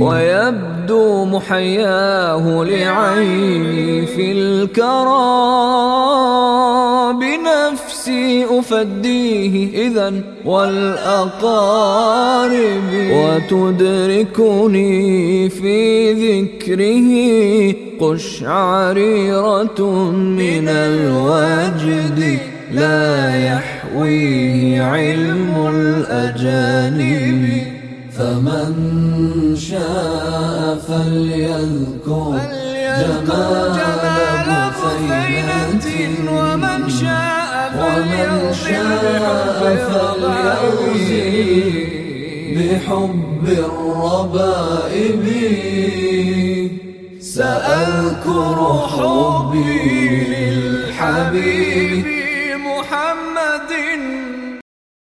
ويبدو محياه لعيني في الكرى بنفسي أفديه إذا والأقارب. وتدركني في ذكره قشعريرة من الوجد. لا يحويه علم الأجانب. فمن شاء فليذكر جمال بثينة ومن شاء فليرزي بحب الربائب. سأذكر حبي للحبيب محمد.